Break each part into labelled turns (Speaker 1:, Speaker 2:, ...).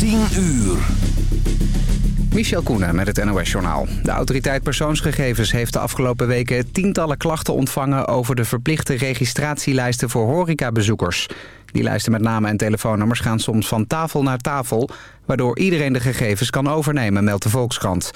Speaker 1: 10 uur.
Speaker 2: Michel Koenen met het NOS-journaal. De autoriteit persoonsgegevens heeft de afgelopen weken tientallen klachten ontvangen... over de verplichte registratielijsten voor horecabezoekers. Die lijsten met namen en telefoonnummers gaan soms van tafel naar tafel... waardoor iedereen de gegevens kan overnemen, meldt de Volkskrant.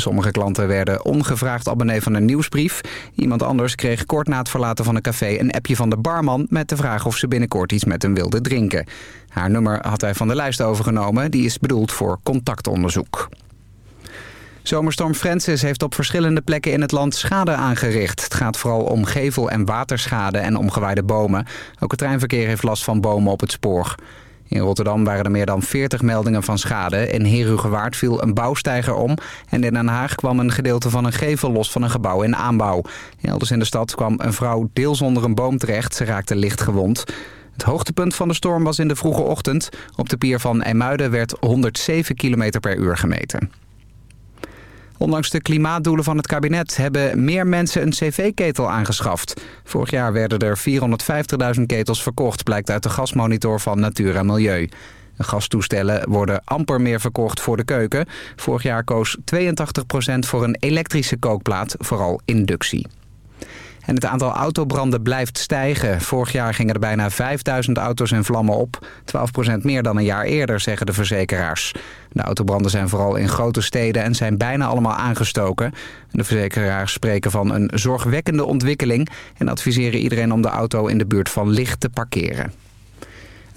Speaker 2: Sommige klanten werden ongevraagd abonnee van een nieuwsbrief. Iemand anders kreeg kort na het verlaten van een café een appje van de barman... met de vraag of ze binnenkort iets met hem wilde drinken. Haar nummer had hij van de lijst overgenomen. Die is bedoeld voor contactonderzoek. Zomerstorm Francis heeft op verschillende plekken in het land schade aangericht. Het gaat vooral om gevel- en waterschade en omgewaaide bomen. Ook het treinverkeer heeft last van bomen op het spoor. In Rotterdam waren er meer dan 40 meldingen van schade. In Herugewaard viel een bouwsteiger om. En in Den Haag kwam een gedeelte van een gevel los van een gebouw in aanbouw. Elders in de stad kwam een vrouw deels onder een boom terecht. Ze raakte licht gewond. Het hoogtepunt van de storm was in de vroege ochtend. Op de pier van IJmuiden werd 107 km per uur gemeten. Ondanks de klimaatdoelen van het kabinet hebben meer mensen een cv-ketel aangeschaft. Vorig jaar werden er 450.000 ketels verkocht, blijkt uit de gasmonitor van Natuur en Milieu. Gastoestellen worden amper meer verkocht voor de keuken. Vorig jaar koos 82% voor een elektrische kookplaat, vooral inductie. En het aantal autobranden blijft stijgen. Vorig jaar gingen er bijna 5000 auto's in vlammen op. 12% meer dan een jaar eerder, zeggen de verzekeraars. De autobranden zijn vooral in grote steden en zijn bijna allemaal aangestoken. De verzekeraars spreken van een zorgwekkende ontwikkeling... en adviseren iedereen om de auto in de buurt van licht te parkeren.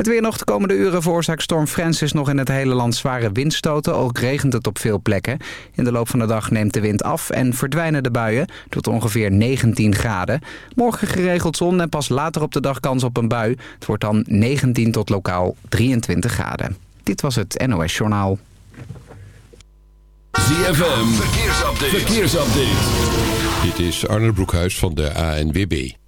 Speaker 2: Het weer nog de komende uren veroorzaakt storm Francis nog in het hele land zware windstoten. Ook regent het op veel plekken. In de loop van de dag neemt de wind af en verdwijnen de buien tot ongeveer 19 graden. Morgen geregeld zon en pas later op de dag kans op een bui. Het wordt dan 19 tot lokaal 23 graden. Dit was het NOS Journaal.
Speaker 1: ZFM, verkeersupdate. verkeersupdate.
Speaker 3: Dit is Arne Broekhuis van de ANWB.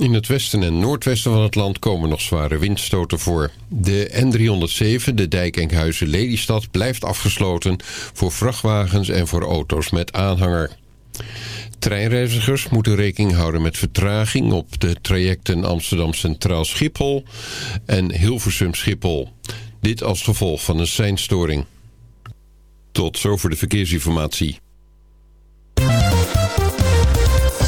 Speaker 3: In het westen en noordwesten van het land komen nog zware windstoten voor. De N307, de dijk Enkhuizen-Lelystad, blijft afgesloten voor vrachtwagens en voor auto's met aanhanger. Treinreizigers moeten rekening houden met vertraging op de trajecten Amsterdam Centraal Schiphol en Hilversum Schiphol. Dit als gevolg van een seinstoring. Tot zover de verkeersinformatie.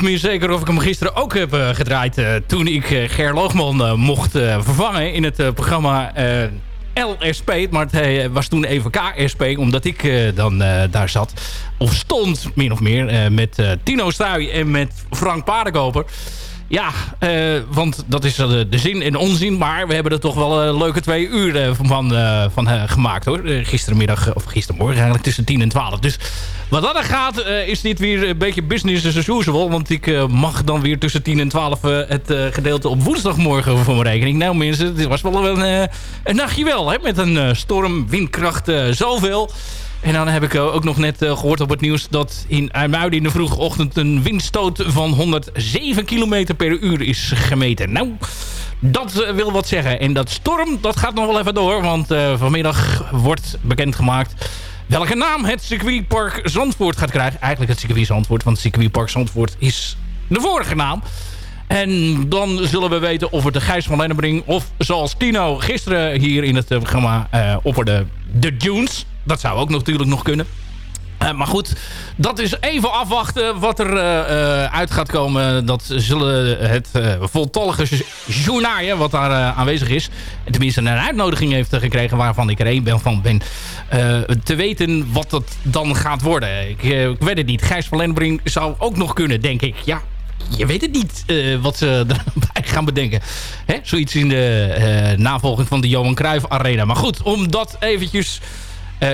Speaker 4: Niet meer zeker of ik hem gisteren ook heb gedraaid... toen ik Ger Loogman mocht vervangen in het programma LSP. Maar het was toen even KSP, omdat ik dan daar zat. Of stond, min of meer, met Tino Stuy en met Frank Paardenkoper... Ja, uh, want dat is de, de, zin en onzin. Maar we hebben er toch wel een leuke twee uur van, uh, van gemaakt hoor. gistermiddag, of gistermorgen eigenlijk tussen 10 en 12. Dus wat dat er gaat, is dit weer een beetje business as usual. Want ik mag dan weer tussen 10 en 12 het gedeelte op woensdagmorgen voor mijn rekening. Nou mensen, dit was wel een, een nachtje wel. Hè, met een storm, windkracht, zoveel. En dan heb ik eh, ook nog net eh, gehoord op het nieuws... dat in IJmuiden in de vroege ochtend een windstoot van 107 km per uur is gemeten. Nou, dat eh, wil wat zeggen. En dat storm, dat gaat nog wel even door. Want vanmiddag wordt bekendgemaakt welke naam het circuitpark Zandvoort gaat krijgen. Eigenlijk het circuit Zandvoort, want het circuitpark Zandvoort is de vorige naam. En dan zullen we weten of het de Gijs van Lennebring... of zoals Tino gisteren hier in het programma uh, opperde, de Dunes dat zou ook natuurlijk nog kunnen. Uh, maar goed, dat is even afwachten wat er uh, uit gaat komen. Dat zullen het voltallige journaaien wat daar aanwezig is... en tenminste een uitnodiging heeft gekregen waarvan ik er één ben van ben... te weten wat dat dan gaat worden. Ik, ik weet het niet. Gijs van Lennebring zou ook nog kunnen, denk ik. Ja, je weet het niet wat ze erbij gaan bedenken. Hè? Zoiets in de navolging van de Johan Cruijff Arena. Maar goed, om dat eventjes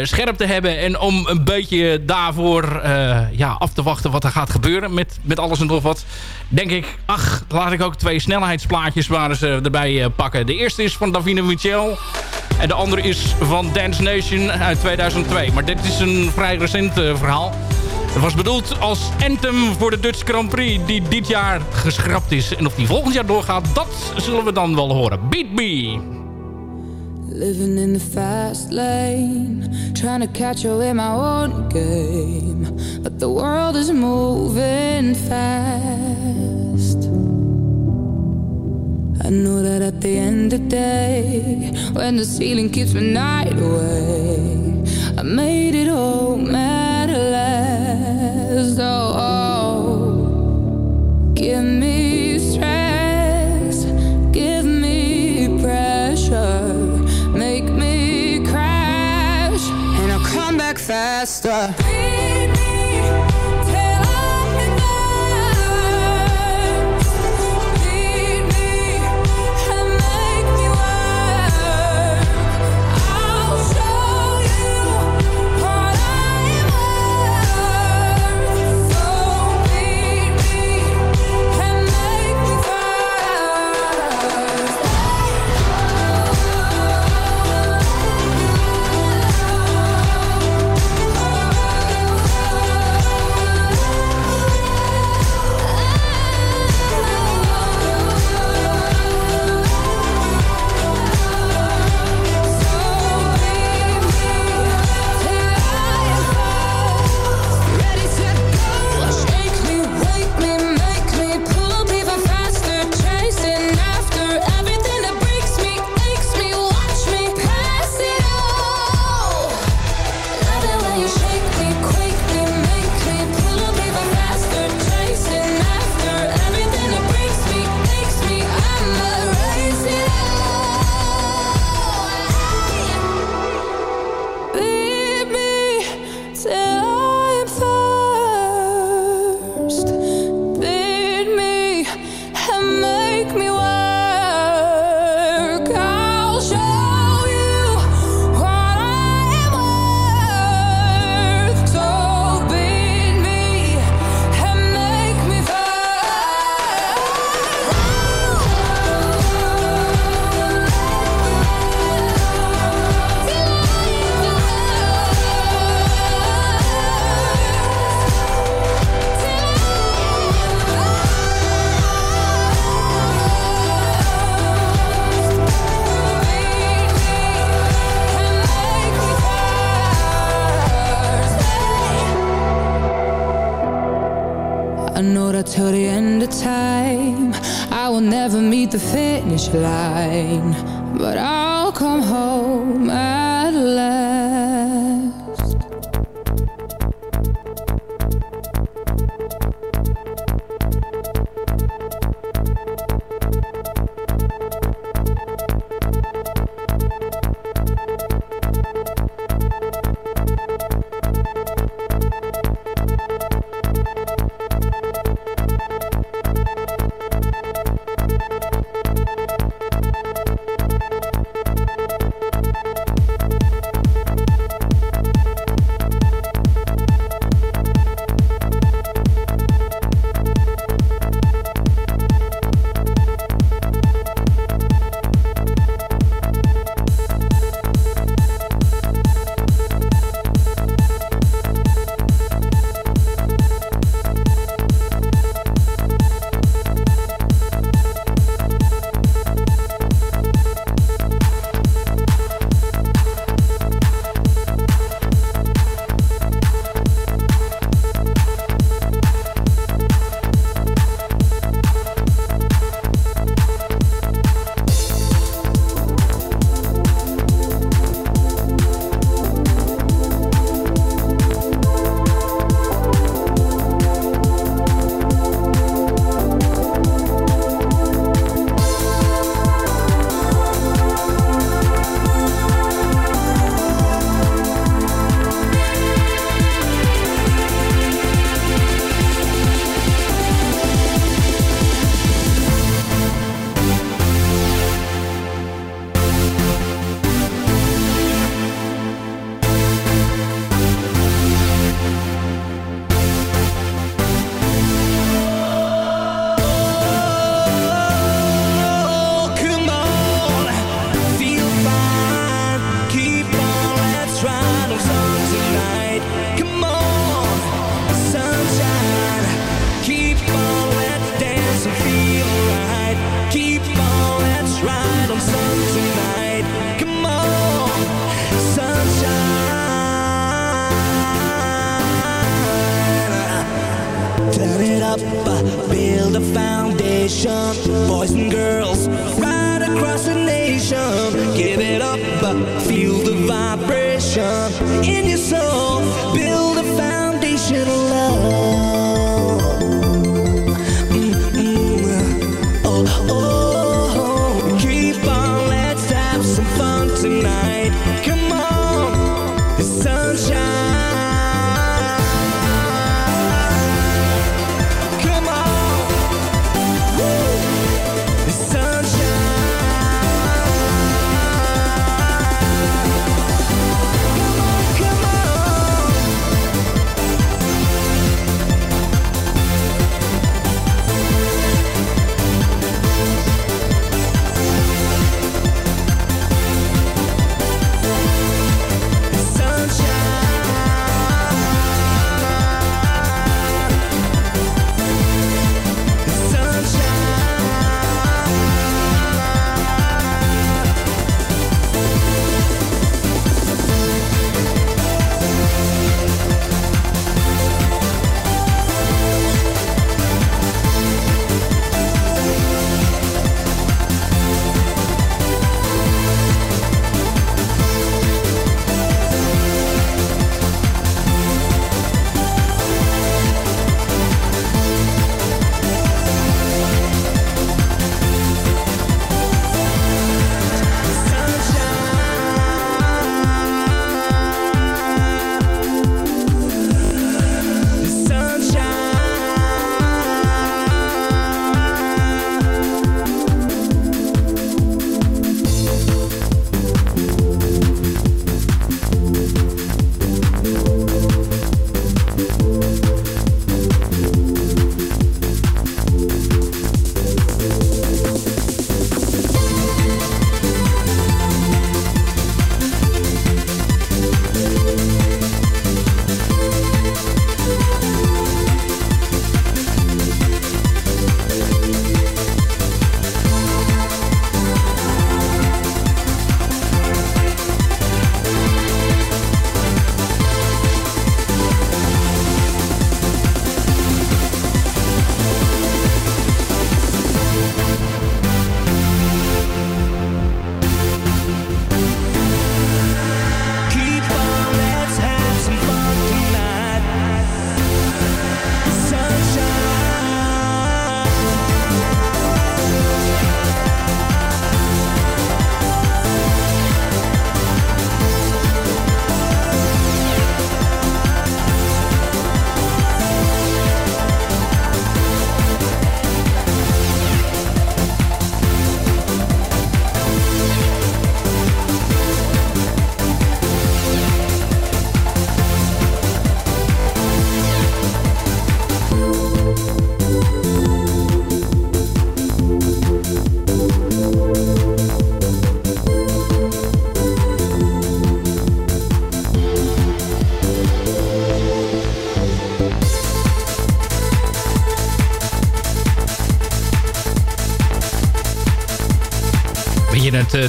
Speaker 4: scherp te hebben. En om een beetje daarvoor uh, ja, af te wachten wat er gaat gebeuren met, met alles en nog wat. Denk ik, ach, laat ik ook twee snelheidsplaatjes waar ze erbij uh, pakken. De eerste is van Davina Michel. En de andere is van Dance Nation uit 2002. Maar dit is een vrij recent verhaal. Het was bedoeld als anthem voor de Dutch Grand Prix die dit jaar geschrapt is. En of die volgend jaar doorgaat, dat zullen we dan wel horen. Beat Me!
Speaker 5: Living in the fast lane, trying to catch up in my own game. But the world is moving fast. I know that at the end of the day, when the ceiling keeps me night away, I made faster.
Speaker 4: flashlight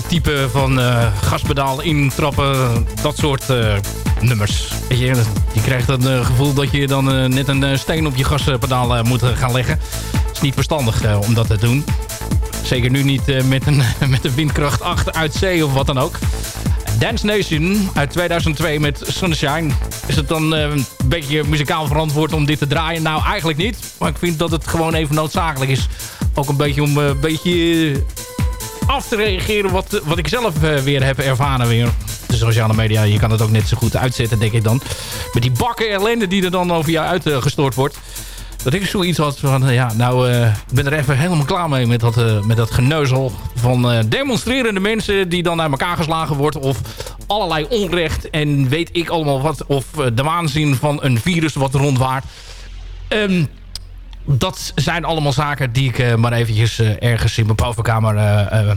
Speaker 4: type van eh gaspedaal intrappen, dat soort eh, nummers. Je, je krijgt het eh, gevoel dat je dan net een steen op je gaspedaal moet gaan leggen. Het is niet verstandig om dat te doen. Zeker nu niet met, een, met een windkracht 8 uit zee of wat dan ook. Dance Nation uit 2002 met Sunshine. Is het dan een beetje muzikaal verantwoord om dit te draaien? Nou, eigenlijk niet. Maar ik vind dat het gewoon even noodzakelijk is. Ook een beetje om een beetje af te reageren wat, wat ik zelf eh, weer heb ervaren weer. De sociale media, je kan het ook net zo goed uitzetten, denk ik dan. Met die bakken ellende die er dan over jou uitgestort wordt. Dat ik zoiets had van, ja, nou, eh, ik ben er even helemaal klaar mee met dat, eh, met dat geneuzel van eh, demonstrerende mensen die dan naar elkaar geslagen wordt. Of allerlei onrecht en weet ik allemaal wat. Of eh, de waanzin van een virus wat rondwaart. Ehm, dat zijn allemaal zaken die ik eh, maar eventjes eh, ergens in mijn bovenkamer eh,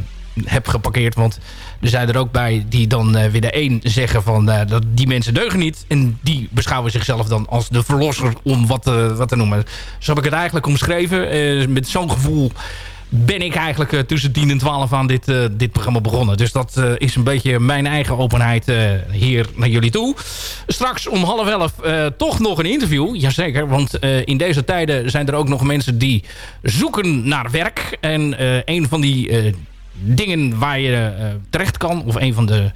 Speaker 4: heb geparkeerd. Want er zijn er ook bij die dan weer de een zeggen van dat die mensen deugen niet. En die beschouwen zichzelf dan als de verlosser om wat, wat te noemen. Zo heb ik het eigenlijk omschreven. met zo'n gevoel ben ik eigenlijk tussen 10 en 12 aan dit, dit programma begonnen. Dus dat is een beetje mijn eigen openheid hier naar jullie toe. Straks om half elf toch nog een interview. Jazeker, want in deze tijden zijn er ook nog mensen die zoeken naar werk. En een van die dingen waar je terecht kan, of een van de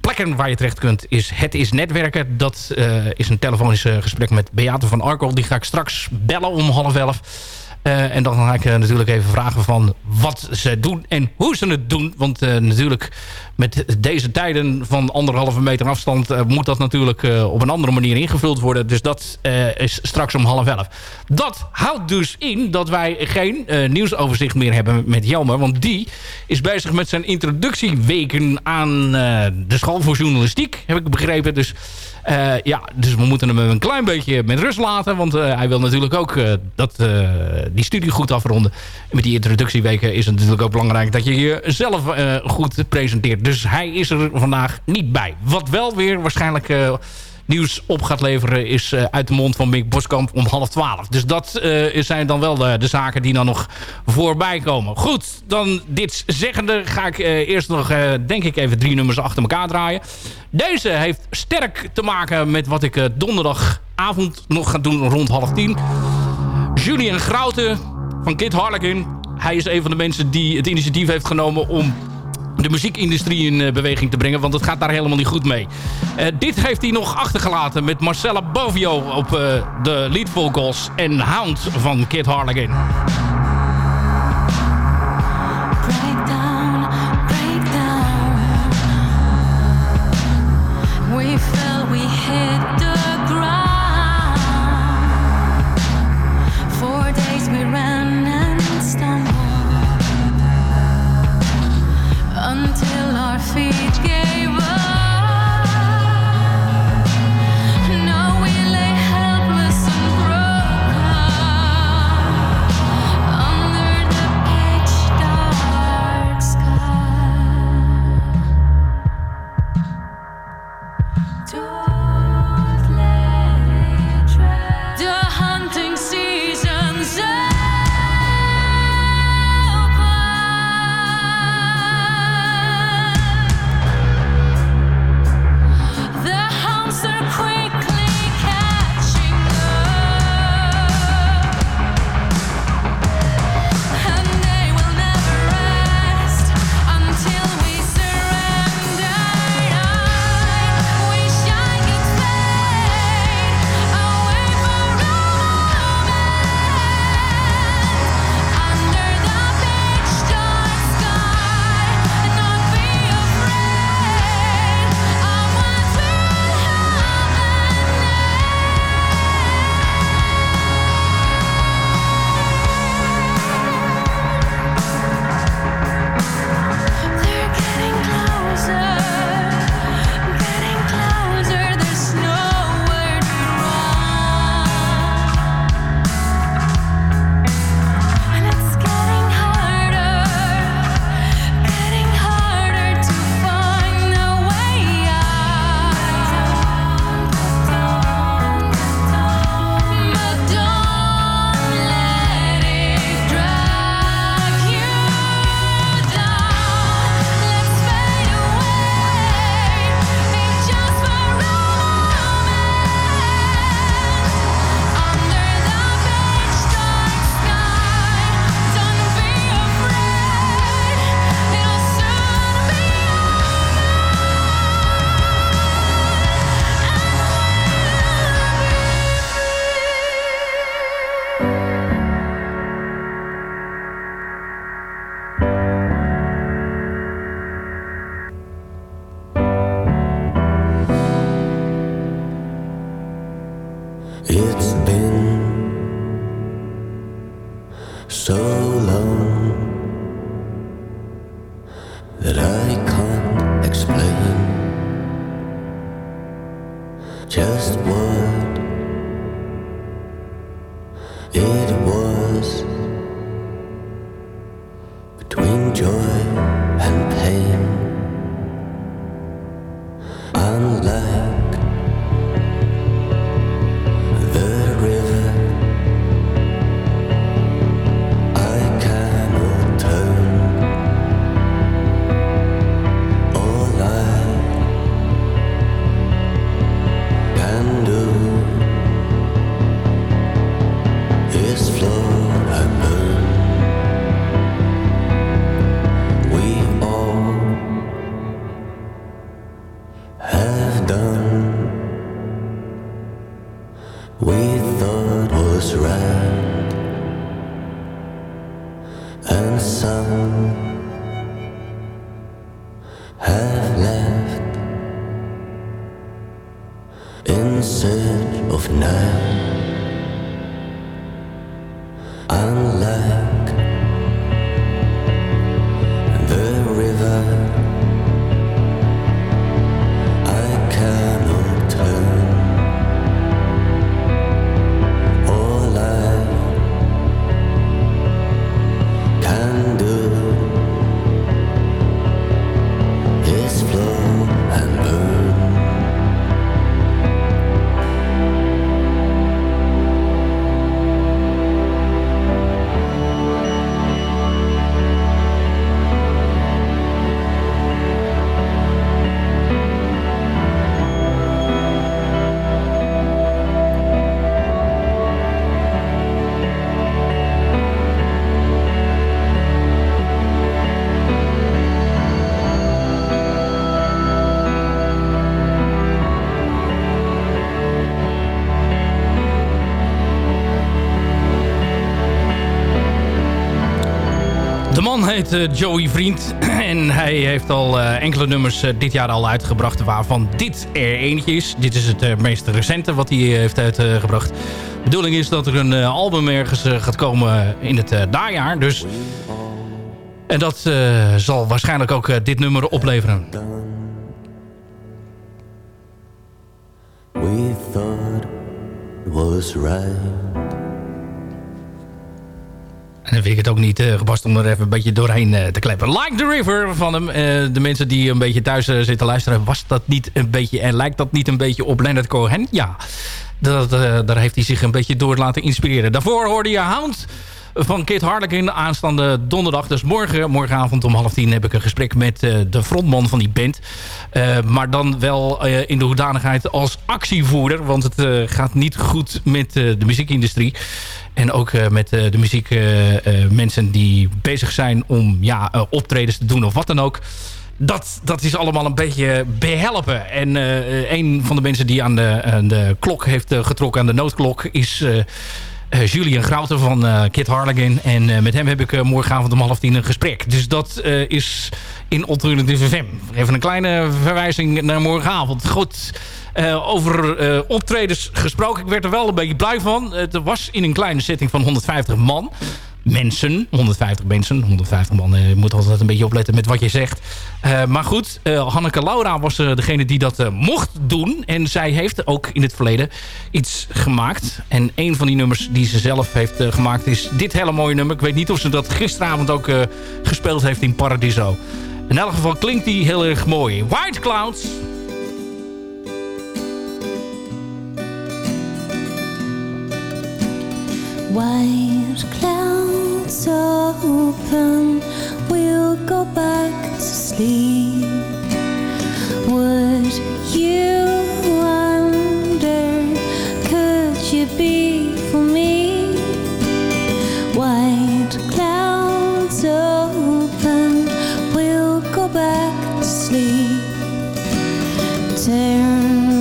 Speaker 4: plekken waar je terecht kunt is Het is Netwerken. Dat is een telefonisch gesprek met Beate van Arkel. Die ga ik straks bellen om half elf. Uh, en dan ga ik uh, natuurlijk even vragen van wat ze doen en hoe ze het doen. Want uh, natuurlijk met deze tijden van anderhalve meter afstand... moet dat natuurlijk op een andere manier ingevuld worden. Dus dat is straks om half elf. Dat houdt dus in dat wij geen nieuwsoverzicht meer hebben met Jelmer. Want die is bezig met zijn introductieweken aan de school voor journalistiek. Heb ik begrepen. Dus ja, dus we moeten hem een klein beetje met rust laten. Want uh, hij wil natuurlijk ook uh, dat, die studie goed afronden. En met die introductieweken is het natuurlijk ook belangrijk... dat je jezelf goed presenteert. Dus hij is er vandaag niet bij. Wat wel weer waarschijnlijk nieuws op gaat leveren... is uh, uit de mond van Mick Boskamp om half twaalf. Dus dat uh, zijn dan wel de, zaken die dan nog voorbij komen. Goed, dan dit zeggende ga ik uh, eerst nog, denk ik, even drie nummers achter elkaar draaien. Deze heeft sterk te maken met wat ik donderdagavond nog ga doen rond half tien. Julian Grouten van Kid Harlequin. Hij is een van de mensen die het initiatief heeft genomen om de muziekindustrie in beweging te brengen. Want het gaat daar helemaal niet goed mee. Uh, dit heeft hij nog achtergelaten met Marcella Bovio op uh, de lead vocals en Hound van Kid Harlequin. done we
Speaker 6: thought was
Speaker 4: right. Man eh, Joey Vriend. En hij heeft al eh, enkele nummers eh, dit jaar al uitgebracht. Waarvan dit er eentje is. Dit is het meest recente wat hij heeft uitgebracht. De bedoeling is dat er een album ergens gaat komen in het najaar. Dus... En dat zal waarschijnlijk ook dit nummer opleveren. Ik het ook niet eh, gepast om er even een beetje doorheen eh, te kleppen. Like the River van hem. Eh, de mensen die een beetje thuis zitten luisteren. Was dat niet een beetje... En lijkt dat niet een beetje op Leonard Cohen? Ja. Dat, daar heeft hij zich een beetje door laten inspireren. Daarvoor hoorde je Hound van Kit Harlequin aanstaande donderdag. Dus morgen, morgenavond om half tien heb ik een gesprek met eh, de frontman van die band. Eh, maar dan wel eh, in de hoedanigheid als actievoerder. Want het gaat niet goed met de muziekindustrie. En ook met de muziekmensen die bezig zijn om ja, optredens te doen of wat dan ook. Dat, dat is allemaal een beetje behelpen. En eh, een van de mensen die aan de, de klok heeft getrokken, aan de noodklok, is... Julian Grouten van eh, Kit Harlequin. En eh, met hem heb ik eh, morgenavond om half tien een gesprek. Dus dat eh, is in Alternative FM. Even een kleine verwijzing naar morgenavond. Goed, eh, over eh, optredens gesproken. Ik werd er wel een beetje blij van. Het was in een kleine setting van 150 man mensen. 150 mensen. 150 man. eh, Je moet altijd een beetje opletten met wat je zegt. Eh, maar goed, eh, Hanneke Laura was eh, degene die dat mocht doen. En zij heeft ook in het verleden iets gemaakt. En een van die nummers die ze zelf heeft gemaakt is dit hele mooie nummer. Ik weet niet of ze dat gisteravond ook gespeeld heeft in Paradiso. In elk geval klinkt die heel erg mooi. White Clouds.
Speaker 7: White clouds open, we'll go back to sleep. Would you wonder, could you be for me? White clouds open, we'll go back to sleep. Turn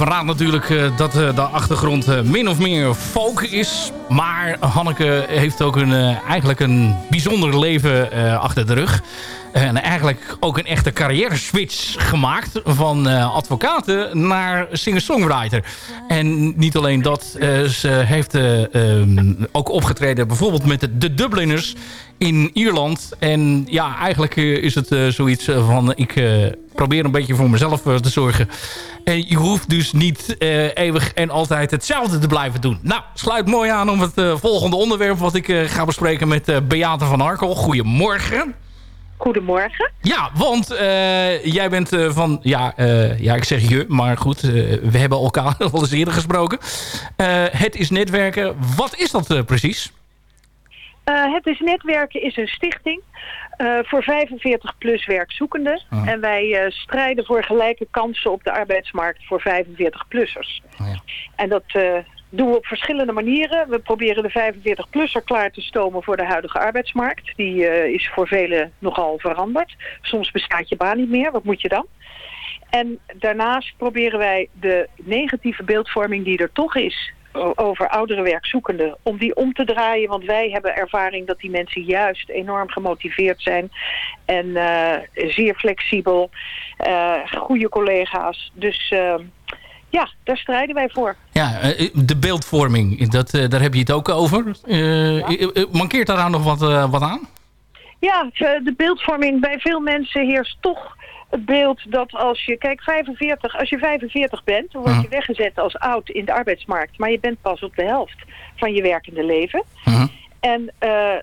Speaker 4: verraadt natuurlijk uh, dat uh, de achtergrond min of meer folk is. Maar Hanneke heeft ook een, eigenlijk een bijzonder leven achter de rug. En eigenlijk ook een echte carrière switch gemaakt van advocaten naar singer-songwriter. En niet alleen dat, ze heeft um, ook opgetreden bijvoorbeeld met de, Dubliners in Ierland. En ja, eigenlijk is het zoiets van... ik probeer een beetje voor mezelf te zorgen. En je hoeft dus niet uh, eeuwig en altijd hetzelfde te blijven doen. Nou, sluit mooi aan om het uh, volgende onderwerp... wat ik uh, ga bespreken met Beate van Arkel. Goedemorgen.
Speaker 8: Goedemorgen.
Speaker 4: Ja, want jij bent van... Ja, ja, ik zeg je, maar goed. we hebben elkaar al eens eerder gesproken. het is netwerken. Wat is dat precies?
Speaker 8: het is netwerken is een stichting voor 45 plus werkzoekenden. Oh. En wij strijden voor gelijke kansen op de arbeidsmarkt voor 45-plussers. Oh ja. En dat doen we op verschillende manieren. We proberen de 45-plusser klaar te stomen voor de huidige arbeidsmarkt. Die is voor velen nogal veranderd. Soms bestaat je baan niet meer. Wat moet je dan? En daarnaast proberen wij de negatieve beeldvorming die er toch is over oudere werkzoekenden, om die om te draaien. Want wij hebben ervaring dat die mensen juist enorm gemotiveerd zijn en uh, zeer flexibel, uh, goede collega's. Dus uh, ja, daar strijden wij voor.
Speaker 4: Ja, de beeldvorming, dat, daar heb je het ook over. Ja. Mankeert daar nou nog wat, wat aan?
Speaker 8: Ja, de beeldvorming bij veel mensen heerst toch het beeld dat als je, kijk 45, als je 45 bent, dan word je weggezet als oud in de arbeidsmarkt. Maar je bent pas op de helft van je werkende leven. En uh,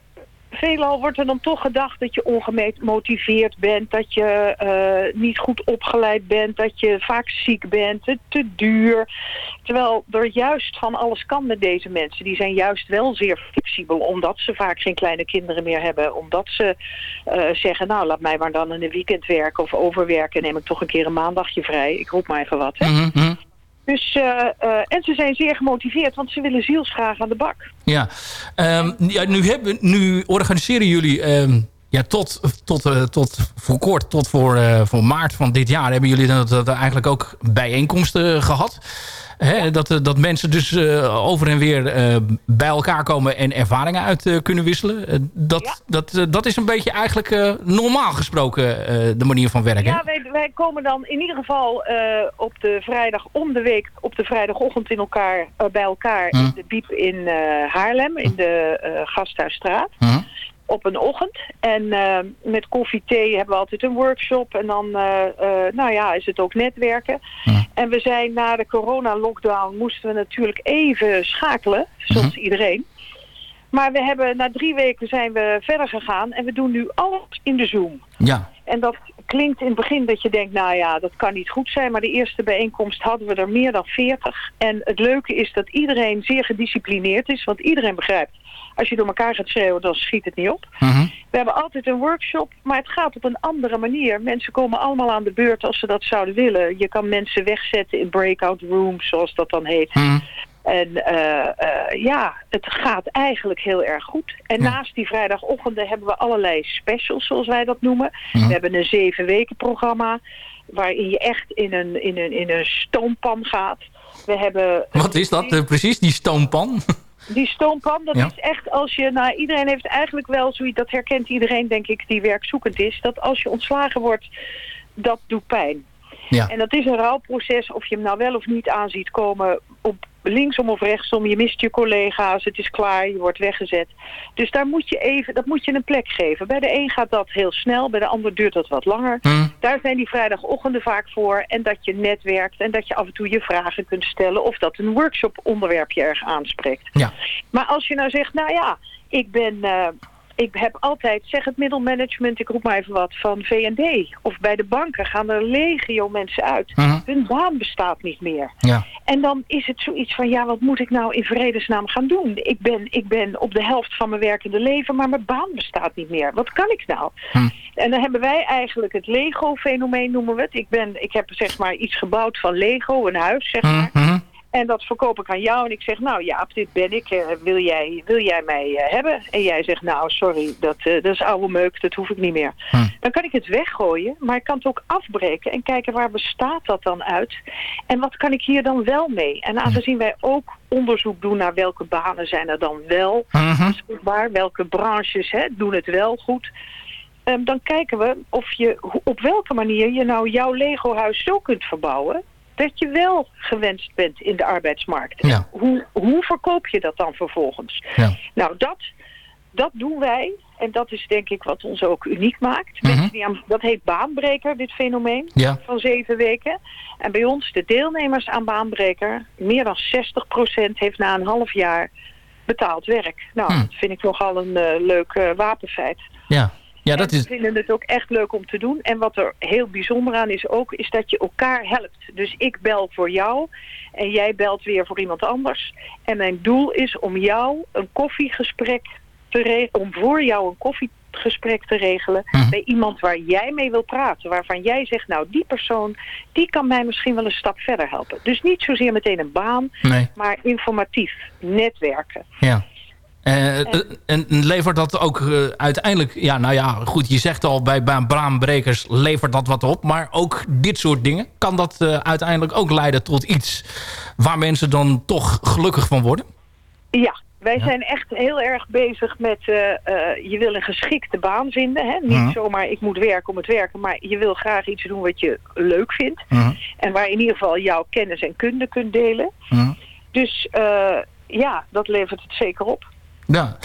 Speaker 8: veelal wordt er dan toch gedacht dat je ongemotiveerd bent, dat je uh, niet goed opgeleid bent, dat je vaak ziek bent, te, duur. Terwijl er juist van alles kan met deze mensen. Die zijn juist wel zeer flexibel, omdat ze vaak geen kleine kinderen meer hebben. Omdat ze uh, zeggen, nou laat mij maar dan in een weekend werken of overwerken. Neem ik toch een keer een maandagje vrij. Ik roep maar even wat. Hè? Mm. Dus, uh, en ze zijn zeer gemotiveerd, want ze willen zielsgraag aan de bak.
Speaker 4: Ja, ja nu, hebben, nu organiseren jullie um, ja, tot, tot, uh, tot voor kort, tot voor, voor maart van dit jaar... hebben jullie dat, dat eigenlijk ook bijeenkomsten gehad. Hè, dat, eh, dat mensen dus uh, over en weer bij elkaar komen en ervaringen uit kunnen wisselen. dat, ja. dat, dat is een beetje eigenlijk normaal gesproken de manier van werken.
Speaker 8: Ja, wij, wij, komen dan in ieder geval op de vrijdag om de week, op de vrijdagochtend in elkaar, bij elkaar hm. in de Biep in Haarlem, in de Gasthuisstraat. Hm op een ochtend. En uh, met koffie, thee hebben we altijd een workshop. En dan, uh, uh, nou ja, is het ook netwerken. En we zijn na de corona-lockdown moesten we natuurlijk even schakelen, zoals -huh. iedereen. Maar we hebben, na drie weken zijn we verder gegaan en we doen nu alles in de Zoom.
Speaker 4: Ja.
Speaker 8: En dat klinkt in het begin dat je denkt, nou ja, dat kan niet goed zijn. Maar de eerste bijeenkomst hadden we er meer dan 40. En het leuke is dat iedereen zeer gedisciplineerd is, want iedereen begrijpt als je door elkaar gaat schreeuwen, dan schiet het niet op. Uh -huh. We hebben altijd een workshop, maar het gaat op een andere manier. Mensen komen allemaal aan de beurt als ze dat zouden willen. Je kan mensen wegzetten in breakout rooms, zoals dat dan heet. Uh -huh. En uh, uh, ja, het gaat eigenlijk heel erg goed. En naast die vrijdagochtenden hebben we allerlei specials, zoals wij dat noemen. -huh. We hebben een zeven weken programma waarin je echt in een, in een, in een stoompan gaat. We hebben
Speaker 4: Wat is dat uh, precies, die stoompan?
Speaker 8: Die stoompan, dat ja. is echt als je... Nou, iedereen heeft eigenlijk wel zoiets... Dat herkent iedereen, denk ik, die werkzoekend is. Dat als je ontslagen wordt, dat doet pijn.
Speaker 4: Ja.
Speaker 8: En dat is een rouwproces, of je hem nou wel of niet aan ziet komen... op linksom of rechtsom, je mist je collega's, het is klaar, je wordt weggezet. Dus daar moet je even, dat moet je een plek geven. Bij de een gaat dat heel snel, bij de ander duurt dat wat langer. Hmm. Daar zijn die vrijdagochtenden vaak voor. En dat je netwerkt en dat je af en toe je vragen kunt stellen. Of dat een workshop onderwerp je erg aanspreekt.
Speaker 4: Ja.
Speaker 8: Maar als je nou zegt, nou ja, ik ben... Uh, ik heb altijd, zeg het middelmanagement, ik roep maar even wat, van V&D. Of bij de banken gaan er legio mensen uit. Uh -huh. Hun baan bestaat niet meer.
Speaker 4: Ja.
Speaker 8: En dan is het zoiets van, ja, wat moet ik nou in vredesnaam gaan doen? Ik ben, ik ben op de helft van mijn werkende leven, maar mijn baan bestaat niet meer. Wat kan ik nou? Hm. En dan hebben wij eigenlijk het Lego-fenomeen, noemen we het. Ik, ben, ik heb zeg maar iets gebouwd van Lego, een huis, zeg maar.
Speaker 4: Uh -huh.
Speaker 8: En dat verkoop ik aan jou en ik zeg, nou Jaap, dit ben ik. Eh, wil, jij, wil jij mij eh, hebben? En jij zegt, nou sorry, dat, eh, dat is oude meuk, dat hoef ik niet meer. Dan kan ik het weggooien, maar ik kan het ook afbreken en kijken waar bestaat dat dan uit. En wat kan ik hier dan wel mee? En aangezien wij ook onderzoek doen naar welke banen zijn er dan wel beschikbaar, welke branches hè, doen het wel goed... Ehm, dan kijken we of je, op welke manier je nou jouw Lego-huis zo kunt verbouwen... dat je wel gewenst bent in de arbeidsmarkt.
Speaker 4: Ja.
Speaker 8: Hoe, hoe verkoop je dat dan vervolgens?
Speaker 4: Ja.
Speaker 8: Nou, dat, dat doen wij. En dat is denk ik wat ons ook uniek maakt.
Speaker 4: Mhm.
Speaker 8: Mensen die aan, dat heet baanbreker, dit fenomeen
Speaker 4: Ja.
Speaker 8: van zeven weken. En bij ons, de deelnemers aan baanbreker... meer dan 60% heeft na een half jaar betaald werk. Nou,
Speaker 4: Hm.
Speaker 8: dat vind ik nogal een eh, leuk eh, wapenfeit.
Speaker 4: Ja, ja dat is...
Speaker 8: we vinden het ook echt leuk om te doen. En wat er heel bijzonder aan is ook, is dat je elkaar helpt. Dus ik bel voor jou en jij belt weer voor iemand anders. En mijn doel is om jou een koffiegesprek te regelen, om voor jou een koffiegesprek te regelen
Speaker 4: Mhm.
Speaker 8: bij iemand waar jij mee wil praten. Waarvan jij zegt, nou die persoon, die kan mij misschien wel een stap verder helpen. Dus niet zozeer meteen een baan,
Speaker 4: Nee.
Speaker 8: maar informatief, netwerken.
Speaker 4: Ja. Eh, en levert dat ook eh, uiteindelijk... Ja, nou ja, goed, je zegt al bij baan- baanbrekers levert dat wat op. Maar ook dit soort dingen, kan dat eh, uiteindelijk ook leiden tot iets... waar mensen dan toch gelukkig van worden?
Speaker 8: Ja, wij zijn echt heel erg bezig met... je wil een geschikte baan vinden. Hè? Niet
Speaker 4: Mhm.
Speaker 8: zomaar ik moet werken om het werken... maar je wil graag iets doen wat je leuk vindt.
Speaker 4: Mhm.
Speaker 8: En waar je in ieder geval jouw kennis en kunde kunt delen.
Speaker 4: Mhm.
Speaker 8: Dus ja, dat levert het zeker op.
Speaker 4: Ja.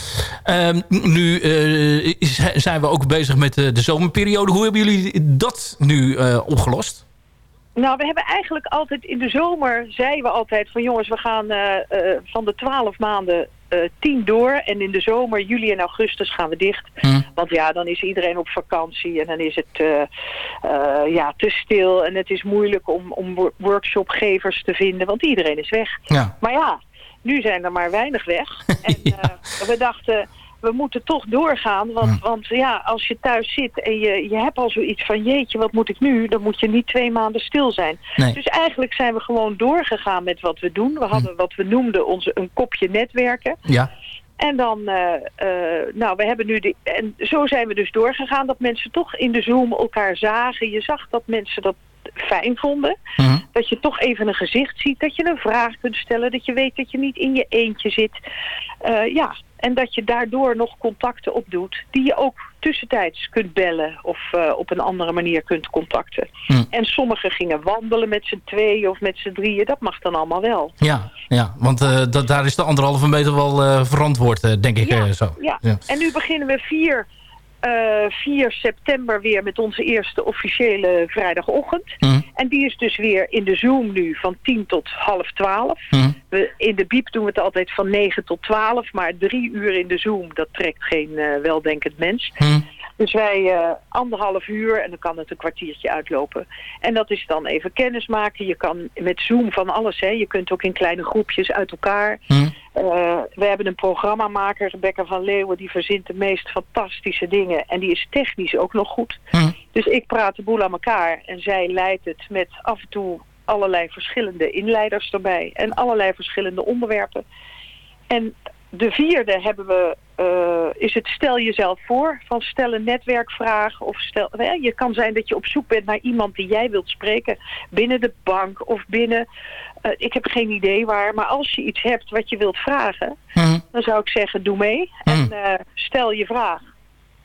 Speaker 4: Ehm, nu eh, is- zijn we ook bezig met de, de zomerperiode. Hoe hebben jullie dat nu eh, opgelost?
Speaker 8: Nou, we hebben eigenlijk altijd in de zomer zeiden we altijd van jongens, we gaan eh, eh, van de twaalf maanden eh, tien door. En in de zomer, juli en augustus gaan we dicht. Want ja, dan is iedereen op vakantie en dan is het eh, eh, ja, te stil. En het is moeilijk om, om wo- workshopgevers te vinden, want iedereen is weg.
Speaker 4: Ja.
Speaker 8: Maar ja, nu zijn er maar weinig weg. En eh, we dachten, we moeten toch doorgaan. Want, want ja, als je thuis zit en je, je hebt al zoiets van... jeetje, wat moet ik nu? Dan moet je niet twee maanden stil zijn.
Speaker 4: Nee.
Speaker 8: Dus eigenlijk zijn we gewoon doorgegaan met wat we doen. We hadden wat we noemden onze, een kopje netwerken.
Speaker 4: Ja.
Speaker 8: En dan, eh, eh, nou, we hebben nu de, en zo zijn we dus doorgegaan dat mensen toch in de Zoom elkaar zagen. Je zag dat mensen dat fijn vonden. Dat je toch even een gezicht ziet, dat je een vraag kunt stellen, dat je weet dat je niet in je eentje zit. Eh, ja, en dat je daardoor nog contacten opdoet die je ook tussentijds kunt bellen of eh, op een andere manier kunt contacten. En sommigen gingen wandelen met z'n tweeën of met z'n drieën, dat mag dan allemaal wel.
Speaker 4: Ja, ja want eh, dat, daar is de anderhalve meter wel verantwoord, denk ik zo.
Speaker 8: Ja. en nu beginnen we 4, eh 4 september weer met onze eerste officiële vrijdagochtend.
Speaker 4: Mhm.
Speaker 8: En die is dus weer in de Zoom nu van 10 tot half 12.
Speaker 4: Mhm.
Speaker 8: We, in de Biep doen we het altijd van 9 tot 12, maar drie uur in de Zoom, dat trekt geen eh, weldenkend mens.
Speaker 4: Mhm.
Speaker 8: Dus wij eh, anderhalf uur en dan kan het een kwartiertje uitlopen. En dat is dan even kennis maken. Je kan met Zoom van alles, hè. Je kunt ook in kleine groepjes uit elkaar.
Speaker 4: Mhm.
Speaker 8: Eh, we hebben een programmamaker, Rebecca van Leeuwen, die verzint de meest fantastische dingen. En die is technisch ook nog goed. Dus ik praat de boel aan elkaar en zij leidt het met af en toe allerlei verschillende inleiders erbij. En allerlei verschillende onderwerpen. En de vierde hebben we, eh, is het stel jezelf voor. Van stel een netwerkvraag. Of stel, hè, je kan zijn dat je op zoek bent naar iemand die jij wilt spreken. Binnen de bank of binnen, eh, ik heb geen idee waar. Maar als je iets hebt wat je wilt vragen. Dan zou ik zeggen doe mee. En eh, stel je vraag.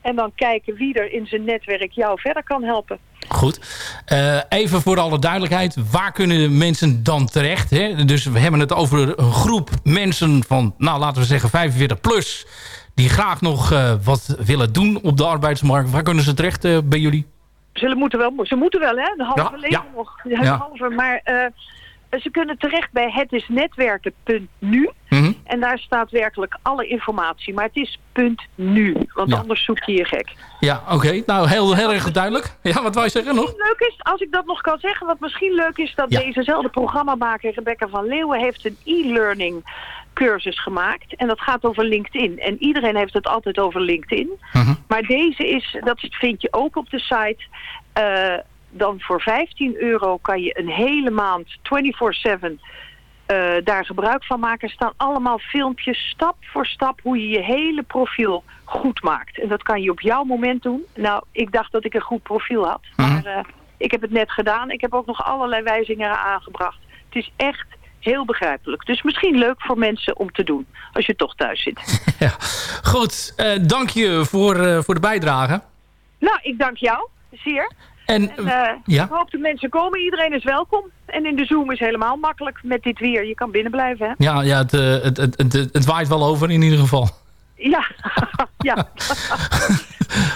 Speaker 8: En dan kijken wie er in zijn netwerk jou verder kan helpen.
Speaker 4: Goed. Eh, even voor alle duidelijkheid. Waar kunnen mensen dan terecht? Hè? Dus we hebben het over een groep mensen van, nou laten we zeggen 45 plus. Die graag nog eh, wat willen doen op de arbeidsmarkt. Waar kunnen ze terecht eh, bij jullie?
Speaker 8: Ze moeten wel, ze moeten wel hè, de halve
Speaker 4: Ja,
Speaker 8: leven
Speaker 4: ja.
Speaker 8: nog. Ja. de halve, maar ze kunnen terecht bij hetisnetwerken.nu.
Speaker 4: Mhm.
Speaker 8: En daar staat werkelijk alle informatie. Maar het is punt .nu, want
Speaker 4: Ja.
Speaker 8: anders zoek je je gek.
Speaker 4: Ja, oké. Nou, heel, heel erg duidelijk. Ja, wat wou je zeggen nog?
Speaker 8: Leuk is, als ik dat nog kan zeggen, wat misschien leuk is, dat
Speaker 4: Ja.
Speaker 8: dezezelfde programmamaker Rebecca van Leeuwen heeft een e-learning cursus gemaakt. En dat gaat over LinkedIn. En iedereen heeft het altijd over LinkedIn. Maar deze is, dat vind je ook op de site. eh, dan voor 15 euro kan je een hele maand 24-7 eh, daar gebruik van maken. Er staan allemaal filmpjes, stap voor stap, hoe je je hele profiel goed maakt. En dat kan je op jouw moment doen. Nou, ik dacht dat ik een goed profiel had. Maar eh, ik heb het net gedaan. Ik heb ook nog allerlei wijzingen aangebracht. Het is echt heel begrijpelijk. Dus misschien leuk voor mensen om te doen. Als je toch thuis zit.
Speaker 9: Goed, eh, dank je voor, voor de bijdrage.
Speaker 8: Nou, ik dank jou. Zeer.
Speaker 9: En,
Speaker 8: En, eh,
Speaker 9: ja?
Speaker 8: ik hoop dat mensen komen. Iedereen is welkom. En in de Zoom is helemaal makkelijk met dit weer. Je kan binnen blijven, hè?
Speaker 9: Ja, ja het, eh, het, het, het, het waait wel over in ieder geval.
Speaker 8: Ja, ja.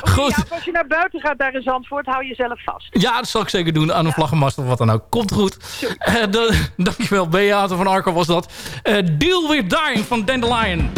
Speaker 9: Goed.
Speaker 8: Ja, als je naar buiten gaat daar in Zandvoort, hou jezelf vast.
Speaker 9: Ja, dat zal ik zeker doen. Aan een vlaggenmast of wat dan ook. Komt goed. Uh, de, dankjewel, Beate van Arco was dat. Uh, Deal with Dying van Dandelion.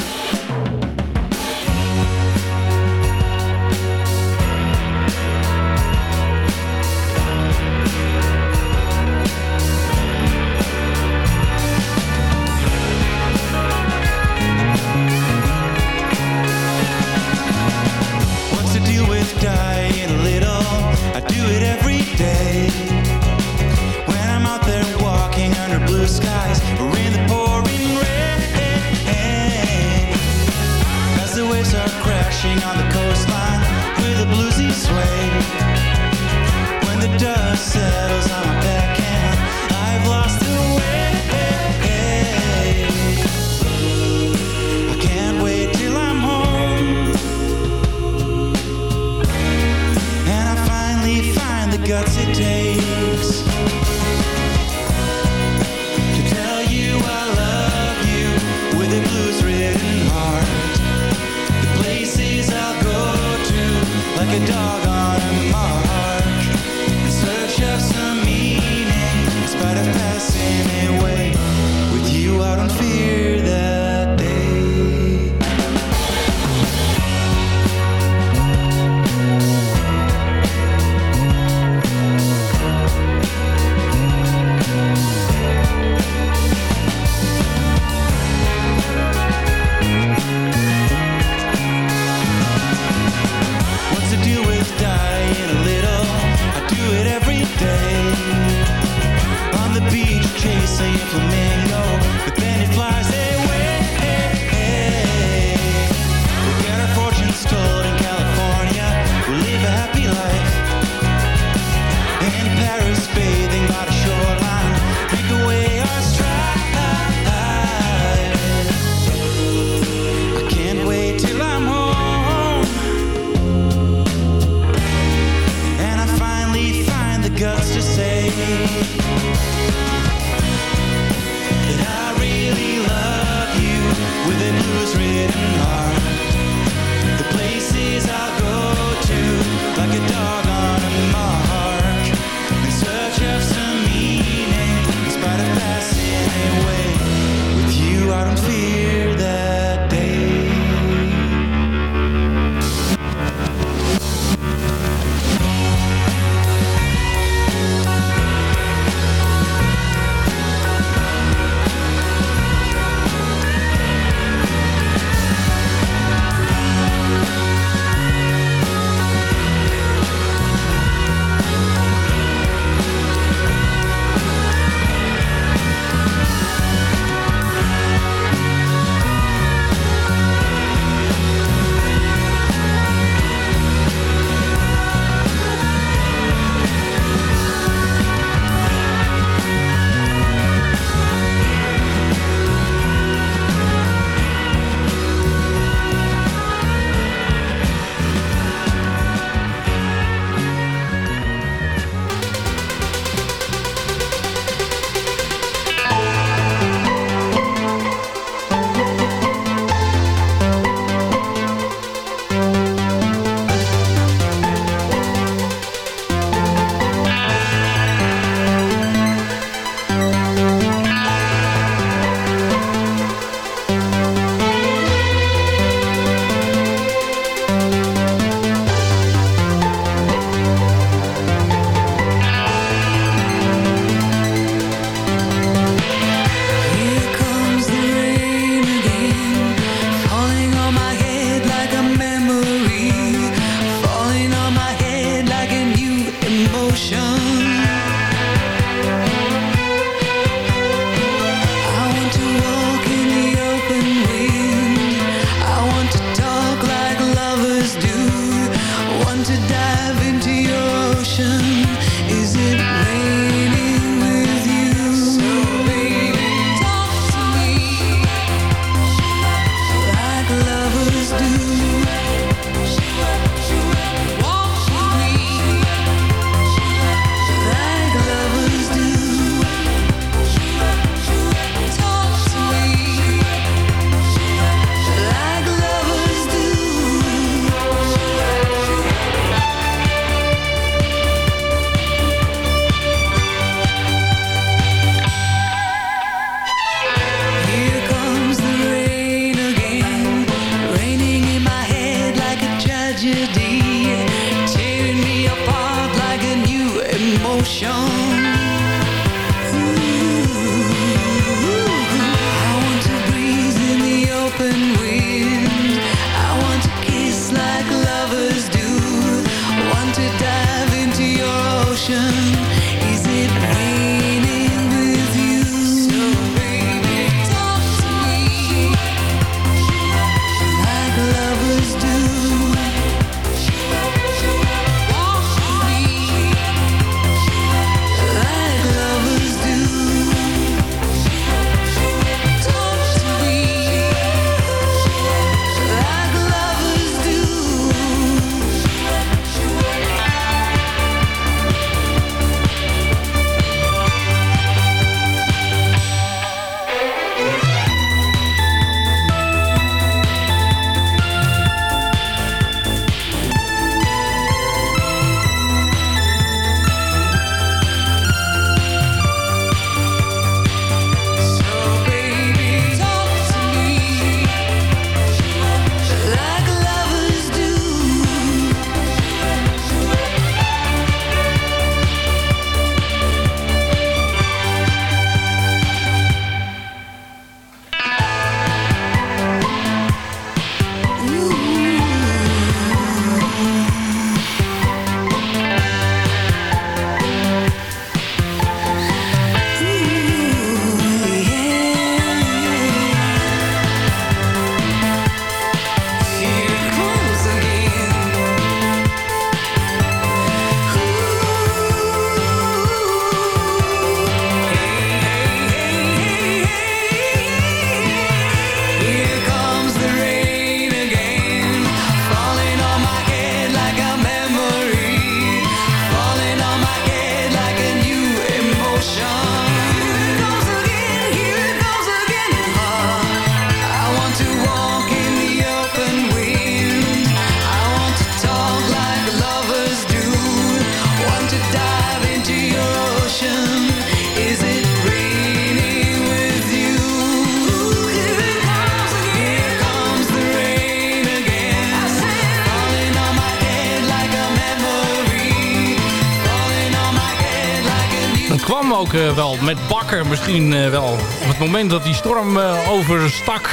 Speaker 4: Wel met Bakker misschien eh, wel op het moment dat die storm eh, overstak,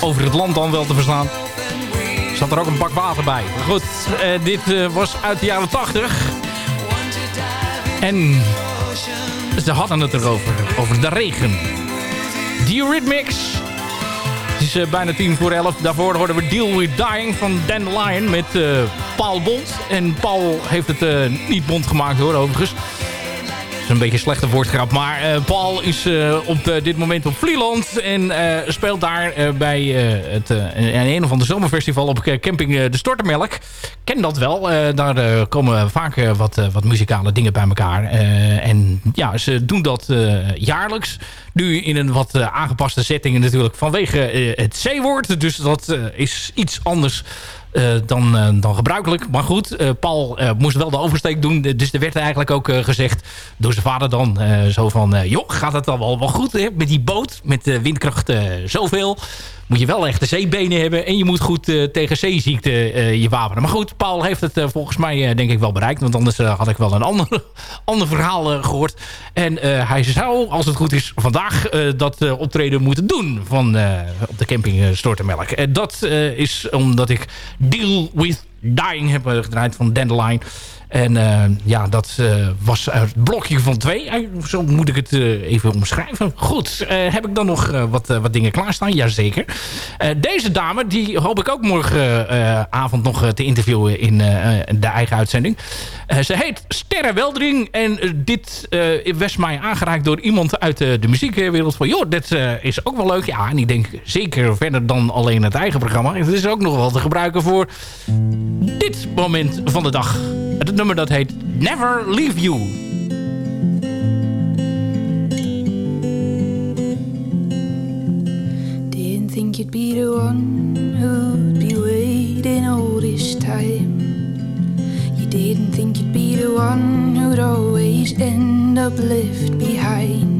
Speaker 4: over het land dan wel te verstaan, zat er ook een bak water bij. Goed, eh, dit eh, was uit de jaren 80. En ze hadden het erover, over de regen. Eurythmics. Het is eh, bijna tien voor elf. Daarvoor hoorden we Deal With Dying van Dandelion met eh, Paul Bond. En Paul heeft het eh, niet bond gemaakt hoor, overigens. Een beetje een slechte woordgrap. Maar eh, Paul is eh, op eh, dit moment op Vlieland. En speelt daar bij het, een, of ander zomerfestival op camping De Stortermelk. Ken dat wel. Daar komen vaak wat, wat muzikale dingen bij elkaar. En ja, ze doen dat jaarlijks. Nu in een wat aangepaste setting natuurlijk vanwege het C-woord. Dus dat is iets anders dan, eh, dan gebruikelijk. Maar goed, eh, Paul eh, moest wel de oversteek doen. Dus er werd eigenlijk ook eh, gezegd door zijn vader dan eh, zo van... eh, joh, gaat het dan wel, wel goed hè? met die boot? Met de windkracht eh, zoveel moet je wel echt de zeebenen hebben. En je moet goed eh, tegen zeeziekte eh, je wapenen. Maar goed, Paul heeft het eh, volgens mij denk ik wel bereikt. Want anders had ik wel een ander, ander verhaal eh, gehoord. En hij zou, als het goed is, vandaag dat optreden moeten doen. Van, op de camping Stortermelk. En dat is omdat ik Deal With Dying heb gedraaid van Dandelion. En eh, ja, dat eh, was het blokje van twee. Zo moet ik het eh, even omschrijven. Goed, heb ik dan nog wat, wat dingen klaarstaan? Jazeker. Deze dame, die hoop ik ook morgenavond nog te interviewen in de eigen uitzending. Ze heet Sterre Weldering. En dit was mij aangereikt door iemand uit de muziekwereld. Van joh, dit is ook wel leuk. Ja, en ik denk zeker verder dan alleen het eigen programma. Het is ook nog wel te gebruiken voor dit moment van de dag. Het nummer dat heet Never Leave You.
Speaker 5: Didn't think you'd be the one who'd be waiting all this time. You didn't think you'd be the one who'd always end up left behind.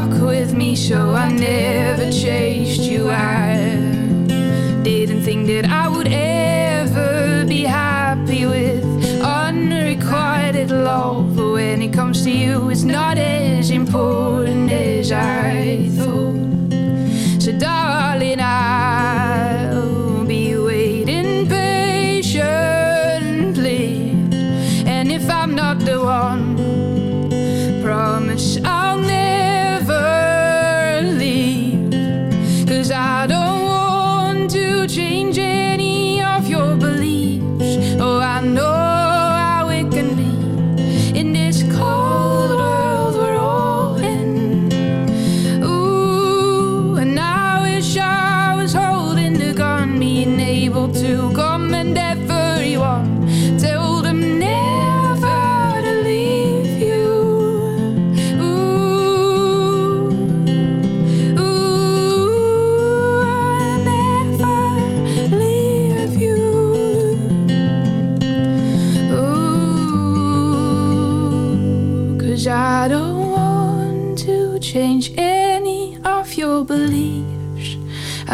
Speaker 5: To be stuck with me, so I never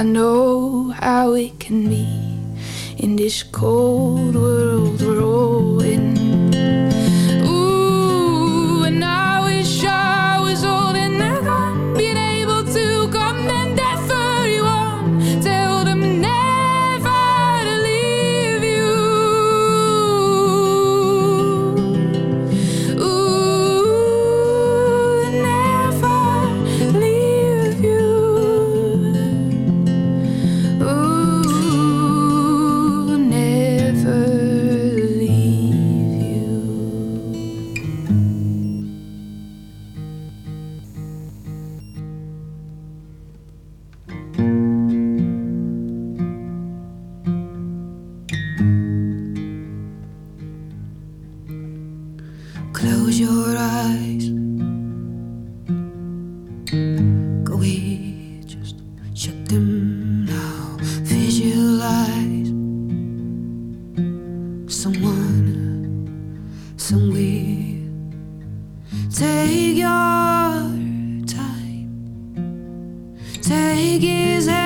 Speaker 5: I know how it can be in this cold take your time. Take his hand.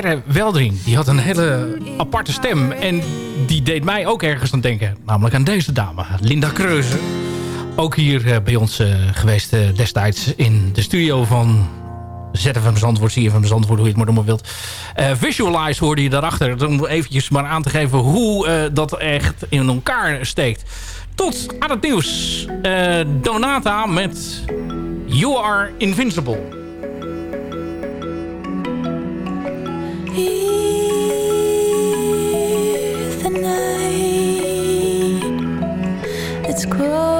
Speaker 5: Gerre
Speaker 4: Weldring. Die had een hele aparte stem. En die deed mij ook ergens aan denken. Namelijk aan deze dame, Linda Kreuze. Ook hier eh, bij ons eh, geweest eh, destijds in de studio van ZFM Zandvoort, van Zandvoort, hoe je het maar noemen wilt. Visualize hoorde je daarachter. Om eventjes maar aan te geven hoe dat echt in elkaar steekt. Tot aan het nieuws. Donata met You Are Invincible.
Speaker 5: hear the night. It's growing.